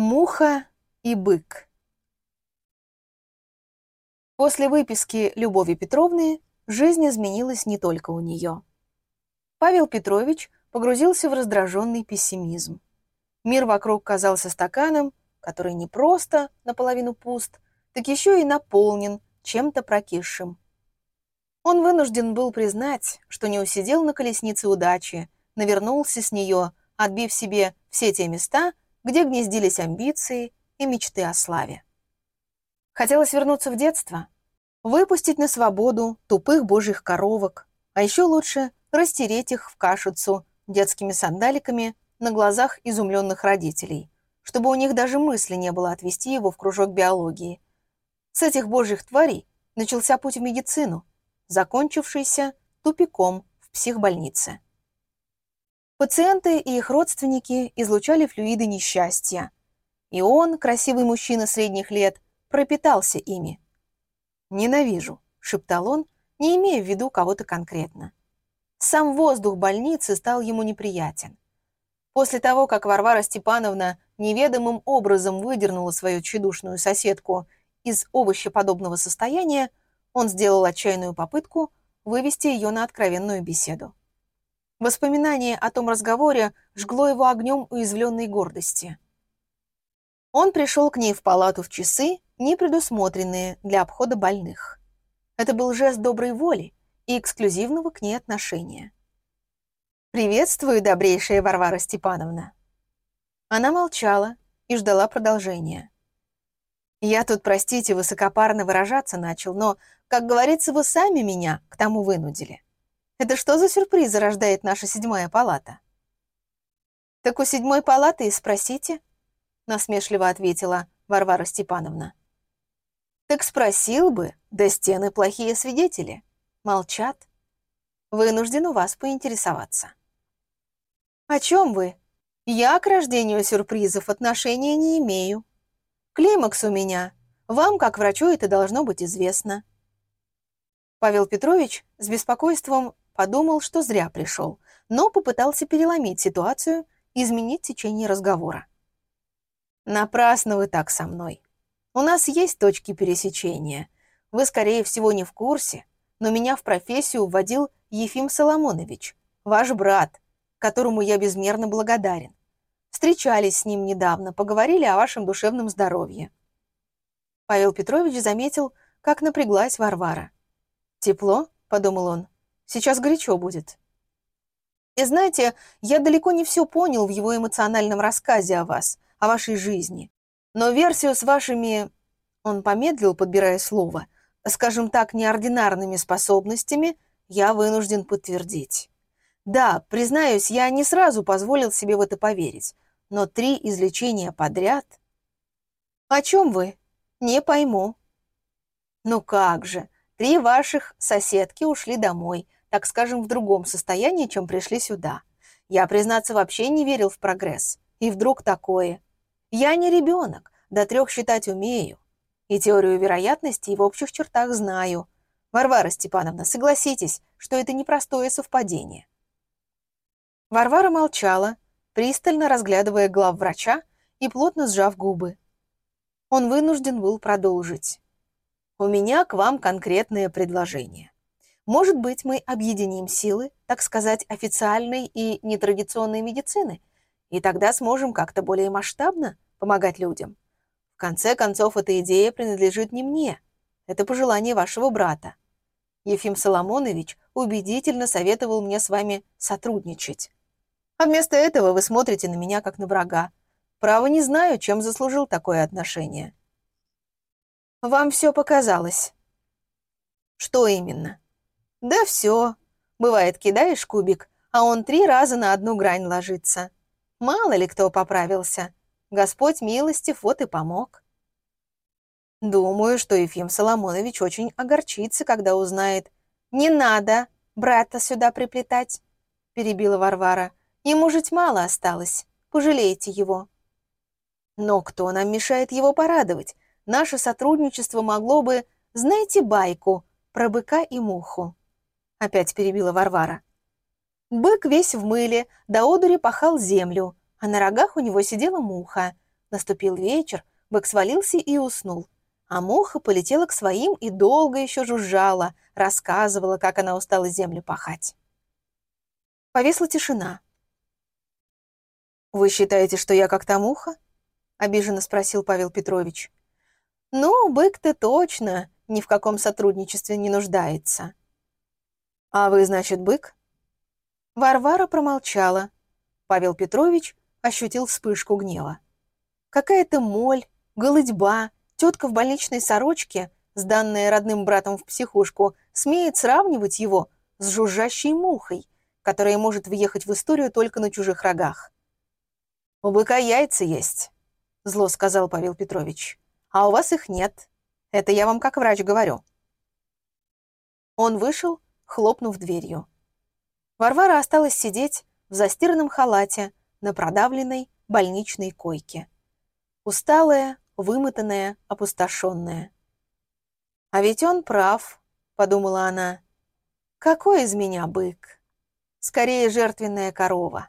Муха и бык. После выписки Любови Петровны жизнь изменилась не только у нее. Павел Петрович погрузился в раздраженный пессимизм. Мир вокруг казался стаканом, который не просто наполовину пуст, так еще и наполнен чем-то прокисшим. Он вынужден был признать, что не усидел на колеснице удачи, навернулся с нее, отбив себе все те места, где гнездились амбиции и мечты о славе. Хотелось вернуться в детство, выпустить на свободу тупых божьих коровок, а еще лучше растереть их в кашицу детскими сандаликами на глазах изумленных родителей, чтобы у них даже мысли не было отвести его в кружок биологии. С этих божьих тварей начался путь в медицину, закончившийся тупиком в психбольнице. Пациенты и их родственники излучали флюиды несчастья. И он, красивый мужчина средних лет, пропитался ими. «Ненавижу», — шептал он, не имея в виду кого-то конкретно. Сам воздух больницы стал ему неприятен. После того, как Варвара Степановна неведомым образом выдернула свою тщедушную соседку из овощеподобного состояния, он сделал отчаянную попытку вывести ее на откровенную беседу. Воспоминание о том разговоре жгло его огнем уязвленной гордости. Он пришел к ней в палату в часы, не предусмотренные для обхода больных. Это был жест доброй воли и эксклюзивного к ней отношения. «Приветствую, добрейшая Варвара Степановна!» Она молчала и ждала продолжения. «Я тут, простите, высокопарно выражаться начал, но, как говорится, вы сами меня к тому вынудили. Это что за сюрприз рождает наша седьмая палата? Так у седьмой палаты и спросите, насмешливо ответила Варвара Степановна. Так спросил бы, да стены плохие свидетели. Молчат. Вынужден у вас поинтересоваться. О чем вы? Я к рождению сюрпризов отношения не имею. Климакс у меня. Вам, как врачу, это должно быть известно. Павел Петрович с беспокойством Подумал, что зря пришел, но попытался переломить ситуацию изменить течение разговора. «Напрасно вы так со мной. У нас есть точки пересечения. Вы, скорее всего, не в курсе, но меня в профессию вводил Ефим Соломонович, ваш брат, которому я безмерно благодарен. Встречались с ним недавно, поговорили о вашем душевном здоровье». Павел Петрович заметил, как напряглась Варвара. «Тепло?» — подумал он. Сейчас горячо будет. И знаете, я далеко не все понял в его эмоциональном рассказе о вас, о вашей жизни. Но версию с вашими... Он помедлил, подбирая слово. Скажем так, неординарными способностями я вынужден подтвердить. Да, признаюсь, я не сразу позволил себе в это поверить. Но три излечения подряд... О чем вы? Не пойму. Ну как же, три ваших соседки ушли домой, так скажем, в другом состоянии, чем пришли сюда. Я, признаться, вообще не верил в прогресс. И вдруг такое. Я не ребенок, до трех считать умею. И теорию вероятности в общих чертах знаю. Варвара Степановна, согласитесь, что это непростое совпадение. Варвара молчала, пристально разглядывая главврача и плотно сжав губы. Он вынужден был продолжить. «У меня к вам конкретное предложение. Может быть, мы объединим силы, так сказать, официальной и нетрадиционной медицины, и тогда сможем как-то более масштабно помогать людям. В конце концов, эта идея принадлежит не мне. Это пожелание вашего брата. Ефим Соломонович убедительно советовал мне с вами сотрудничать. А вместо этого вы смотрите на меня как на врага. Право не знаю, чем заслужил такое отношение. Вам все показалось. Что именно? Да все. Бывает, кидаешь кубик, а он три раза на одну грань ложится. Мало ли кто поправился. Господь милостив, вот и помог. Думаю, что Ефим Соломонович очень огорчится, когда узнает. «Не надо брата сюда приплетать», — перебила Варвара. «Ему жить мало осталось. Пожалейте его». Но кто нам мешает его порадовать? Наше сотрудничество могло бы... Знаете байку про быка и муху? — опять перебила Варвара. Бык весь в мыле, до одури пахал землю, а на рогах у него сидела муха. Наступил вечер, бык свалился и уснул. А муха полетела к своим и долго еще жужжала, рассказывала, как она устала землю пахать. Повесла тишина. «Вы считаете, что я как та муха?» — обиженно спросил Павел Петрович. «Ну, бык-то точно ни в каком сотрудничестве не нуждается». «А вы, значит, бык?» Варвара промолчала. Павел Петрович ощутил вспышку гнева. Какая-то моль, голыдьба, тетка в больничной сорочке, сданная родным братом в психушку, смеет сравнивать его с жужжащей мухой, которая может въехать в историю только на чужих рогах. «У быка яйца есть», — зло сказал Павел Петрович. «А у вас их нет. Это я вам как врач говорю». Он вышел, хлопнув дверью. Варвара осталась сидеть в застиранном халате на продавленной больничной койке. Усталая, вымотанная, опустошенная. «А ведь он прав», — подумала она. «Какой из меня бык? Скорее жертвенная корова».